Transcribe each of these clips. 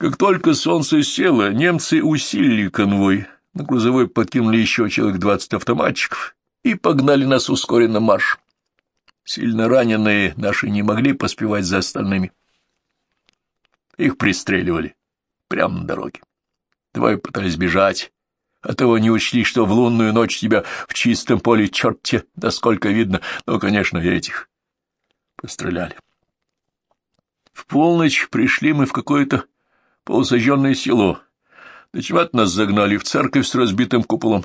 Как только солнце село, немцы усилили конвой, на грузовой подкинули еще человек двадцать автоматчиков и погнали нас ускоренно марш. Сильно раненые наши не могли поспевать за остальными. Их пристреливали прямо на дороге. Двое пытались бежать, а того не учли, что в лунную ночь тебя в чистом поле черт те, да сколько видно, но, конечно, этих постреляли. В полночь пришли мы в какое-то полусожженное село. Ночевать нас загнали в церковь с разбитым куполом.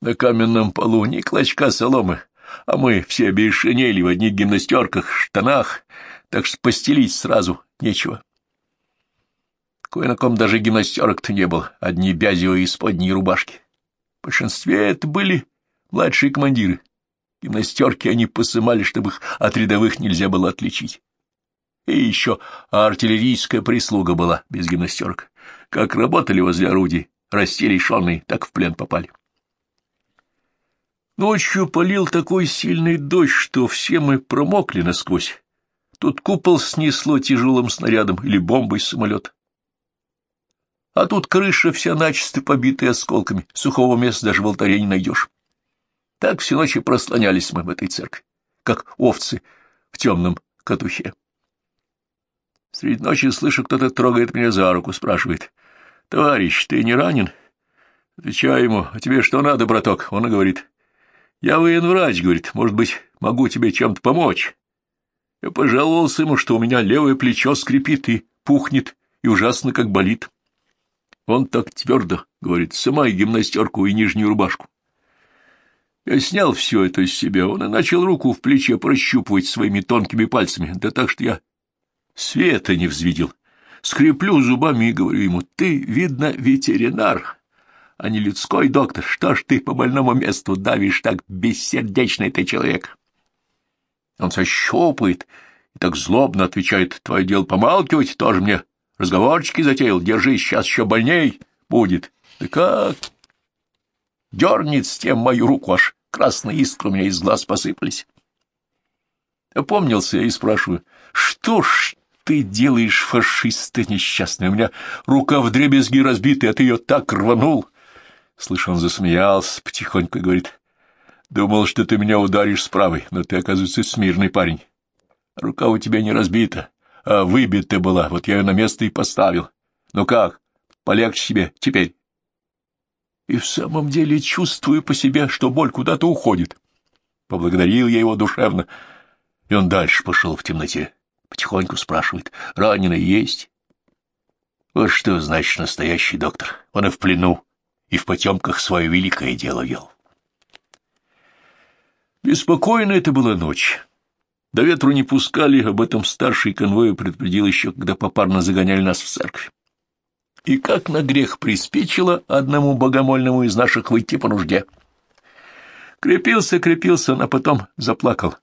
На каменном полу ни клочка соломы, а мы все без в одних гимнастерках, штанах, так что постелить сразу нечего. Кое на ком даже гимнастерок-то не было, одни бязевые исподние рубашки. В большинстве это были младшие командиры. Гимнастерки они посымали, чтобы их от рядовых нельзя было отличить. И еще артиллерийская прислуга была без гимнастерок. Как работали возле орудий, растили шонные, так в плен попали. Ночью полил такой сильный дождь, что все мы промокли насквозь. Тут купол снесло тяжелым снарядом или бомбой с самолета. А тут крыша вся начисто побитая осколками, сухого места даже в алтаре не найдешь. Так всю ночь и прослонялись мы в этой церкви, как овцы в темном катухе. Среди ночи слышу, кто-то трогает меня за руку, спрашивает. — Товарищ, ты не ранен? Отвечаю ему, а тебе что надо, браток? Он и говорит. — Я военврач, — говорит, — может быть, могу тебе чем-то помочь? Я пожаловался ему, что у меня левое плечо скрипит и пухнет, и ужасно как болит. Он так твердо говорит, сымай гимнастерку и нижнюю рубашку. Я снял все это из себя, он и начал руку в плече прощупывать своими тонкими пальцами, да так что я света не взвидел. Скреплю зубами и говорю ему, ты, видно, ветеринар, а не людской доктор, что ж ты по больному месту давишь так бессердечный ты человек? Он сощупает и так злобно отвечает, твое дело помалкивать, тоже мне Разговорчики затеял, держись, сейчас еще больней будет. Да как? Дернет с тем мою руку, аж красные искры у меня из глаз посыпались. Опомнился я и спрашиваю, что ж ты делаешь, фашист ты несчастный? У меня рука в дребезги разбита, а ты ее так рванул. Слышь, он засмеялся, потихоньку говорит, думал, что ты меня ударишь с правой, но ты, оказывается, смирный парень. Рука у тебя не разбита, а выбита была, вот я ее на место и поставил. Ну как, полегче себе теперь? И в самом деле чувствую по себе, что боль куда-то уходит. Поблагодарил я его душевно, и он дальше пошел в темноте. Потихоньку спрашивает, раненый есть? Вот что значит настоящий доктор. Он и в плену, и в потемках свое великое дело вел. Беспокойно это была ночь. До ветру не пускали, об этом старший конвой предупредил еще, когда попарно загоняли нас в церковь. И как на грех приспичило одному богомольному из наших выйти по нужде. Крепился, крепился, а потом заплакал.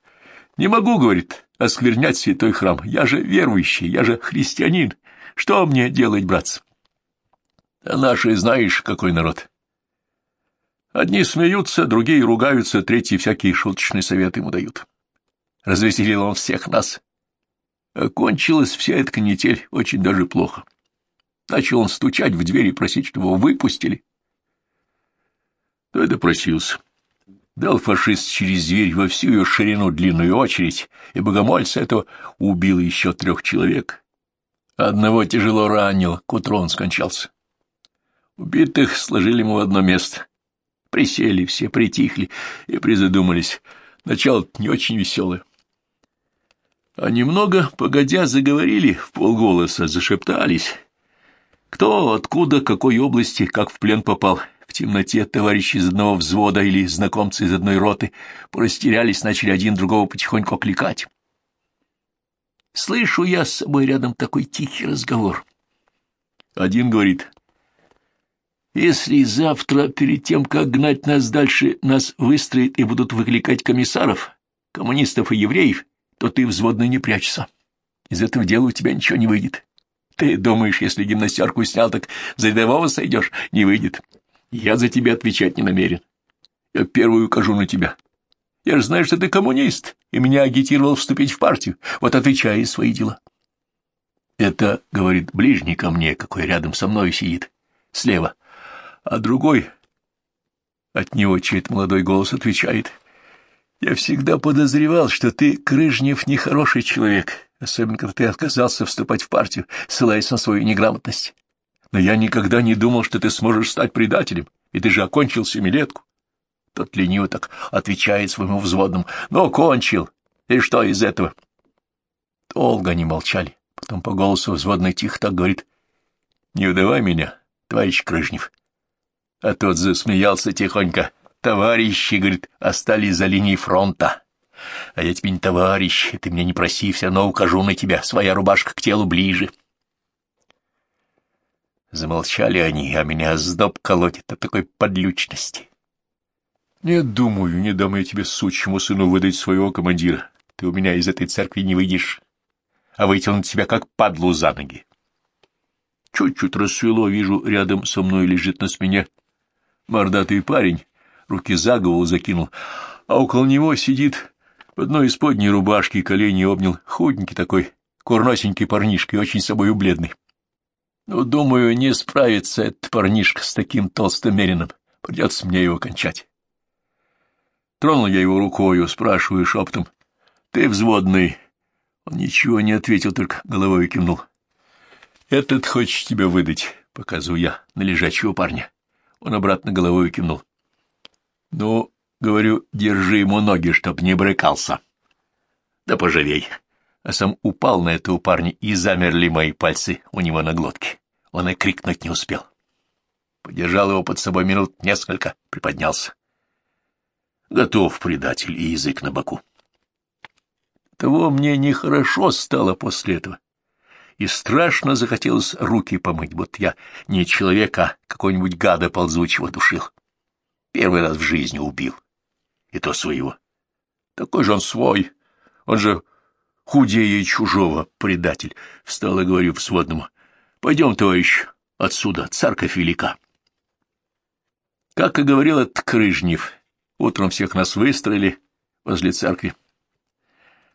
«Не могу, — говорит, — осквернять святой храм. Я же верующий, я же христианин. Что мне делать, братцы?» А наши знаешь, какой народ. Одни смеются, другие ругаются, третьи всякие шуточные советы ему дают. Развеселил он всех нас. Окончилась вся эта канитель очень даже плохо. Начал он стучать в дверь и просить, чтобы его выпустили. То и допросился. Дал фашист через дверь во всю ее ширину длинную очередь, и богомольца этого убил еще трех человек. Одного тяжело ранил, к утру он скончался. Убитых сложили ему в одно место. Присели все, притихли и призадумались. Начало не очень веселое. А немного, погодя, заговорили в полголоса, зашептались. Кто, откуда, какой области, как в плен попал. В темноте товарищи из одного взвода или знакомцы из одной роты порастерялись, начали один другого потихоньку окликать. Слышу я с собой рядом такой тихий разговор. Один говорит, «Если завтра, перед тем, как гнать нас дальше, нас выстроят и будут выкликать комиссаров, коммунистов и евреев, то ты взводный не прячься. Из этого дела у тебя ничего не выйдет. Ты думаешь, если гимнастерку снял, так за рядового сойдешь? Не выйдет. Я за тебя отвечать не намерен. Я первую укажу на тебя. Я же знаю, что ты коммунист, и меня агитировал вступить в партию. Вот отвечай свои дела. Это, говорит, ближний ко мне, какой рядом со мной сидит, слева. А другой, от него чей-то молодой голос отвечает, «Я всегда подозревал, что ты, Крыжнев, нехороший человек, особенно когда ты отказался вступать в партию, ссылаясь на свою неграмотность. Но я никогда не думал, что ты сможешь стать предателем, и ты же окончил семилетку. Тот лениво так отвечает своему взводному. «Ну, окончил. И что из этого?» Долго они молчали. Потом по голосу взводный тихо так говорит. «Не удавай меня, товарищ Крыжнев». А тот засмеялся тихонько. «Товарищи, — говорит, — остались за линией фронта. А я тебе не товарищ, ты меня не проси, все равно укажу на тебя. Своя рубашка к телу ближе». Замолчали они, а меня сдоб колотит от такой подлючности. Нет, думаю, не дам я тебе, сучьему сыну, выдать своего командира. Ты у меня из этой церкви не выйдешь, а вытянут тебя как падлу за ноги. Чуть-чуть рассвело, вижу, рядом со мной лежит на спине мордатый парень, руки за голову закинул, а около него сидит в одной из подней рубашки, колени обнял, худенький такой, курносенький парнишка и очень собою бледный. Ну, думаю, не справится этот парнишка с таким толстым мерином. Придется мне его кончать. Тронул я его рукою, спрашиваю шептом. — Ты взводный? Он ничего не ответил, только головой кивнул. — Этот хочет тебя выдать, — показываю я на лежачего парня. Он обратно головой кивнул. — Ну, говорю, держи ему ноги, чтоб не брыкался. — Да поживей. А сам упал на этого парня, и замерли мои пальцы у него на глотке. Он и крикнуть не успел. Подержал его под собой минут несколько, приподнялся. Готов, предатель, и язык на боку. Того мне нехорошо стало после этого, и страшно захотелось руки помыть, вот я не человек, а какой-нибудь гада ползучего душил. Первый раз в жизни убил, и то своего. Такой же он свой, он же худее чужого, предатель. Встал и говорю сводному: пойдем, товарищ, отсюда, церковь велика. Как и говорил этот Крыжнев, Утром всех нас выстроили возле церкви.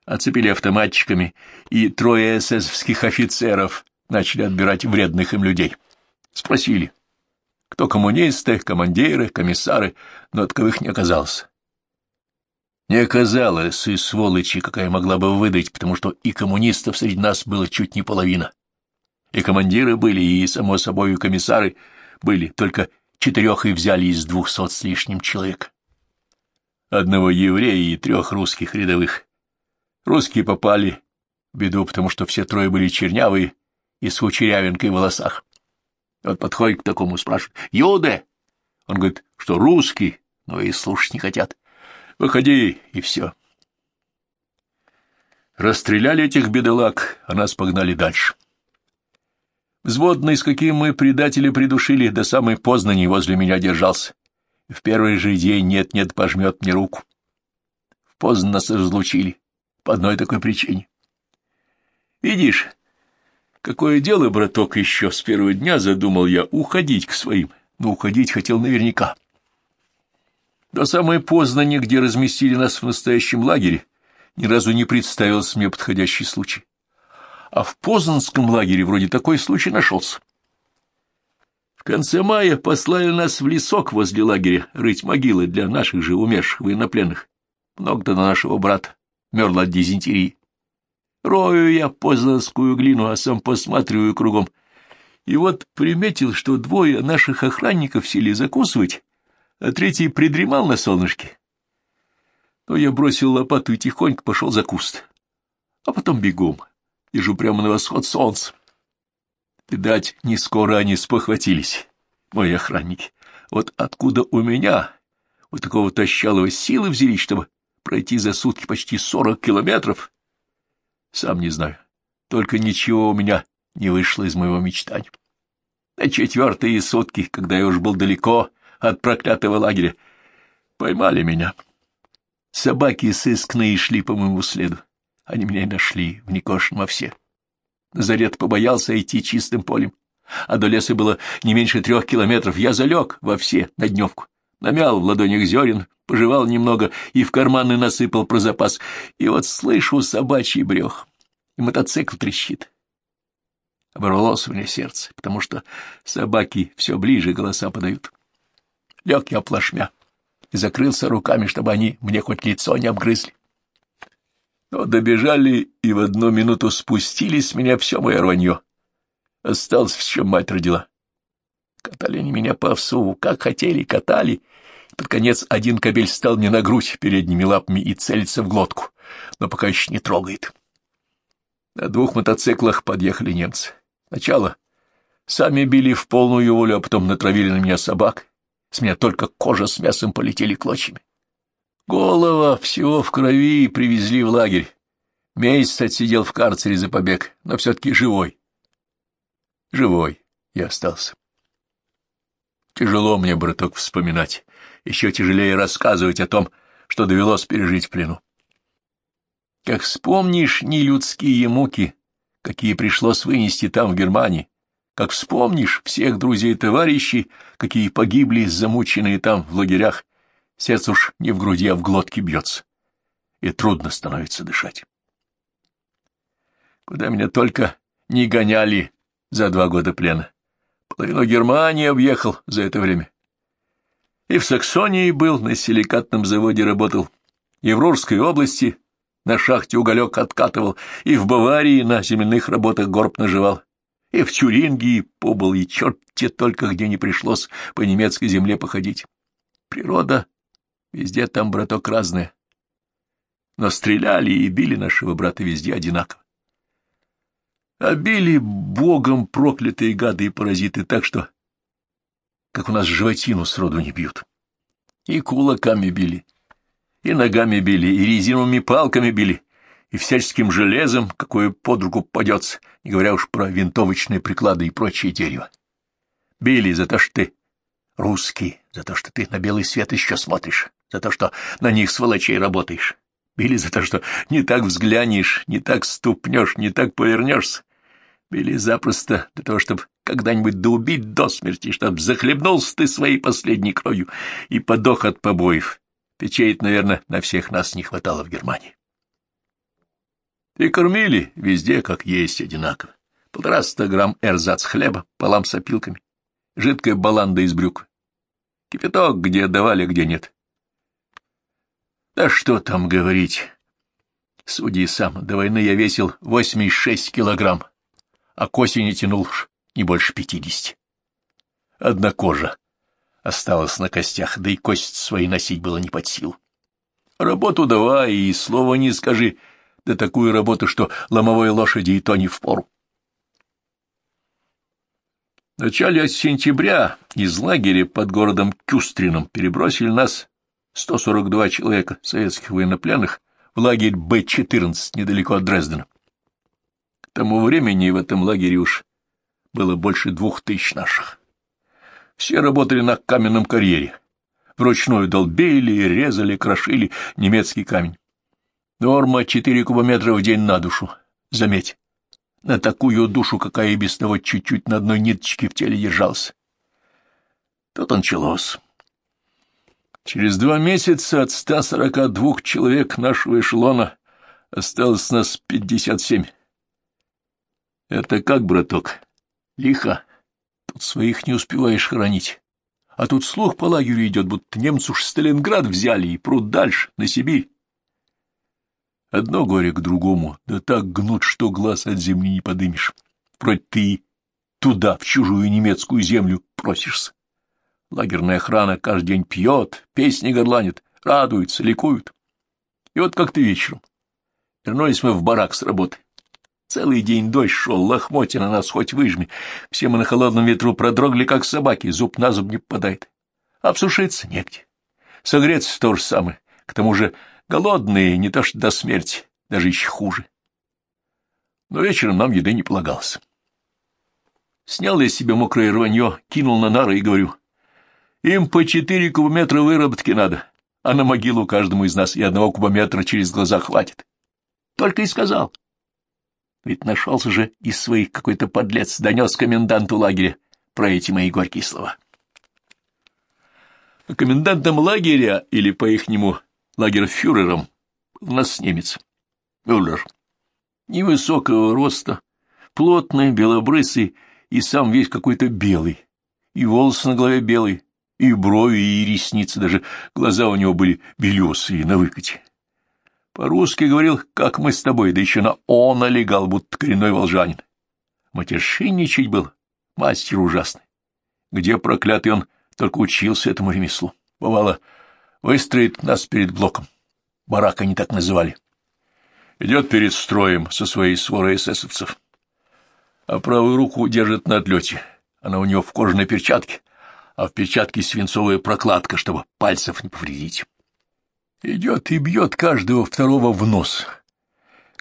Оцепили автоматчиками, и трое эсэсовских офицеров начали отбирать вредных им людей. Спросили, кто коммунисты, командиры, комиссары, но таковых не оказалось. Не оказалось и сволочи, какая могла бы выдать, потому что и коммунистов среди нас было чуть не половина. И командиры были, и, само собой, и комиссары были, только четырех и взяли из двухсот с лишним человек одного еврея и трех русских рядовых. Русские попали в беду, потому что все трое были чернявые и с кучерявинкой в волосах. Вот подходит к такому, спрашивает, «Юде?» Он говорит, что русский, но и слушать не хотят. «Выходи, и все». Расстреляли этих бедолаг, а нас погнали дальше. Взводный, с каким мы предателя придушили, до самой Познани возле меня держался в первый же день нет-нет пожмет мне руку. Поздно нас разлучили, по одной такой причине. Видишь, какое дело, браток, еще с первого дня задумал я уходить к своим, но уходить хотел наверняка. До самой Познани, где разместили нас в настоящем лагере, ни разу не представился мне подходящий случай. А в Познанском лагере вроде такой случай нашелся. В конце мая послали нас в лесок возле лагеря рыть могилы для наших же умерших военнопленных. Много-то на нашего брата мерла от дизентерии. Рою я познанскую глину, а сам посматриваю кругом. И вот приметил, что двое наших охранников сели закусывать, а третий придремал на солнышке. Но я бросил лопату и тихонько пошел за куст. А потом бегом, лежу прямо на восход солнца. Видать, не скоро они спохватились, мои охранники. Вот откуда у меня, у такого тащалого силы взялись, чтобы пройти за сутки почти сорок километров? Сам не знаю. Только ничего у меня не вышло из моего мечтания. На четвертые сутки, когда я уж был далеко от проклятого лагеря, поймали меня. Собаки сыскные шли по моему следу. Они меня и нашли в Никошин во все. Назарет побоялся идти чистым полем, а до леса было не меньше трех километров. Я залег во все на дневку, намял в ладонях зерен, пожевал немного и в карманы насыпал про запас. И вот слышу собачий брех, и мотоцикл трещит. оборвалось у меня сердце, потому что собаки все ближе голоса подают. Лег я плашмя и закрылся руками, чтобы они мне хоть лицо не обгрызли. Но добежали и в одну минуту спустили с меня все мое рванье. Осталось, в чем мать родила. Катали они меня по овсу, как хотели, катали. Под конец один кобель стал мне на грудь передними лапами и целится в глотку, но пока еще не трогает. На двух мотоциклах подъехали немцы. Сначала сами били в полную волю, а потом натравили на меня собак. С меня только кожа с мясом полетели клочьями. Голова всего в крови привезли в лагерь. Месяц отсидел в карцере за побег, но все-таки живой. Живой я остался. Тяжело мне, браток, вспоминать. Еще тяжелее рассказывать о том, что довелось пережить в плену. Как вспомнишь нелюдские муки, какие пришлось вынести там, в Германии, как вспомнишь всех друзей и товарищей, какие погибли, замученные там, в лагерях, сердце уж не в груди, а в глотке бьется, и трудно становится дышать. Куда меня только не гоняли за два года плена. Половину Германии объехал за это время. И в Саксонии был, на силикатном заводе работал, и в Рурской области на шахте уголек откатывал, и в Баварии на земляных работах горб наживал, и в Тюрингии побыл, и черт те только где не пришлось по немецкой земле походить. Природа везде там, браток, разная. Но стреляли и били нашего брата везде одинаково. А били богом проклятые гады и паразиты так, что как у нас животину сроду не бьют. И кулаками били, и ногами били, и резиновыми палками били, и всяческим железом, какое под руку попадется, не говоря уж про винтовочные приклады и прочее дерево. Били за то, что ты русский, за то, что ты на белый свет еще смотришь, за то, что на них сволочей работаешь. Били за то, что не так взглянешь, не так ступнешь, не так повернешься. Били запросто для того, чтобы когда-нибудь доубить до смерти, чтобы захлебнулся ты своей последней кровью и подох от побоев, Печей, наверное, на всех нас не хватало в Германии. И кормили везде, как есть, одинаково. Полтораста грамм эрзац хлеба, полам с опилками, жидкая баланда из брюк. Кипяток где давали, где нет. Да что там говорить. Суди сам, до войны я весил 86 килограмм, а к осени тянул не больше пятидесяти. Одна кожа, осталось на костях, да и кость свои носить было не под силу. Работу давай и слова не скажи, да такую работу, что ломовой лошади и то не впору. В начале сентября из лагеря под городом Кюстрином перебросили нас 142 человека советских военнопленных в лагерь Б-14 недалеко от Дрездена. К тому времени в этом лагере уж было больше двух тысяч наших. Все работали на каменном карьере. Вручную долбили, резали, крошили немецкий камень. Норма четыре кубометра в день на душу. Заметь, на такую душу, какая и без того чуть-чуть на одной ниточке в теле держался. Тут он началось. Через два месяца от 142 человек нашего эшелона осталось нас 57. Это как, браток? Лихо. Тут своих не успеваешь хоронить. А тут слух по лагерю идет, будто немцы уж Сталинград взяли и прут дальше, на Сибирь. Одно горе к другому, да так гнут, что глаз от земли не подымешь. Вроде ты туда, в чужую немецкую землю, просишься. Лагерная охрана каждый день пьет, песни горланит, радуется, ликуют. И вот как-то вечером вернулись мы в барак с работы. Целый день дождь шел, лохмотья на нас хоть выжми. Все мы на холодном ветру продрогли, как собаки, зуб на зуб не попадает. Обсушиться негде. Согреться то же самое. К тому же голодные, не то что до смерти, даже еще хуже. Но вечером нам еды не полагалось. Снял я себе мокрое рванье, кинул на нары и говорю, им по четыре кубометра выработки надо, а на могилу каждому из нас и одного кубометра через глаза хватит. Только и сказал. Ведь нашелся же из своих какой-то подлец, донес коменданту лагеря про эти мои горькие слова. А комендантом лагеря, или по-ихнему лагерфюрером, был у нас немец, Мюллер. Невысокого роста, плотный, белобрысый и сам весь какой-то белый, и волосы на голове белые, и брови, и ресницы, даже глаза у него были белесые на выкате. По-русски говорил, как мы с тобой, да еще на «он» налегал, будто коренной волжанин. Матершинничать был, мастер ужасный. Где проклятый он только учился этому ремеслу. Бывало, выстроит нас перед блоком. Барак они так называли. Идет перед строем со своей сворой эсэсовцев. А правую руку держит на отлете. Она у него в кожаной перчатке, а в перчатке свинцовая прокладка, чтобы пальцев не повредить. Идет и бьет каждого второго в нос.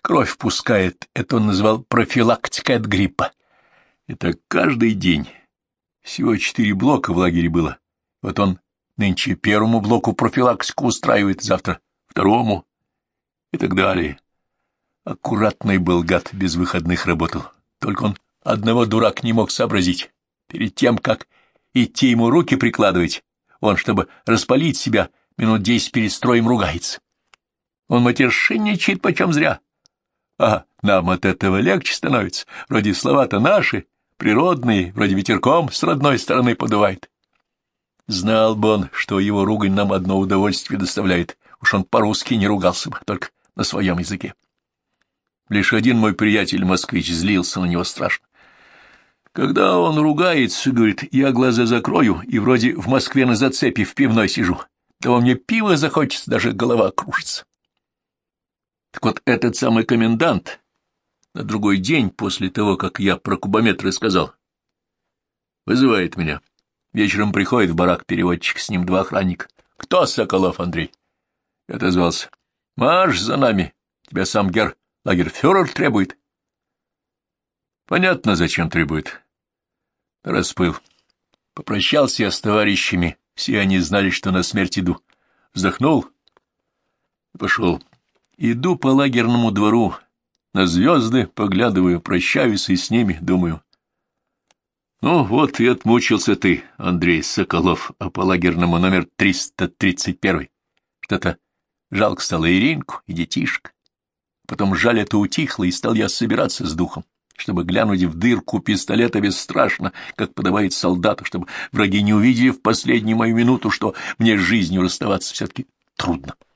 Кровь пускает, это он называл профилактикой от гриппа. Это каждый день. Всего четыре блока в лагере было. Вот он нынче первому блоку профилактику устраивает, завтра второму и так далее. Аккуратный был гад, без выходных работал. Только он одного дурак не мог сообразить. Перед тем, как идти ему руки прикладывать, он, чтобы распалить себя, минут десять перед строем ругается. Он матершинничает почем зря. А нам от этого легче становится. Вроде слова-то наши, природные, вроде ветерком с родной стороны подувает. Знал бы он, что его ругань нам одно удовольствие доставляет. Уж он по-русски не ругался бы, только на своем языке. Лишь один мой приятель-москвич злился на него страшно. Когда он ругается, говорит, я глаза закрою и вроде в Москве на зацепе в пивной сижу. Да мне пиво захочется, даже голова кружится. Так вот, этот самый комендант на другой день после того, как я про кубометры сказал, вызывает меня. Вечером приходит в барак переводчик, с ним два охранника. «Кто Соколов, Андрей?» Отозвался. «Марш за нами. Тебя сам гер лагерфюрер требует». «Понятно, зачем требует». Распыл. Попрощался я с товарищами. Все они знали, что на смерть иду. Вздохнул и пошел. Иду по лагерному двору, на звезды поглядываю, прощаюсь и с ними, думаю. Ну, вот и отмучился ты, Андрей Соколов, а по лагерному номер 331. Что-то жалко стало Иринку и детишек. Потом жаль это утихло, и стал я собираться с духом, чтобы глянуть в дырку пистолета бесстрашно, как подавает солдату, чтобы враги не увидели в последнюю мою минуту, что мне с жизнью расставаться все-таки трудно. —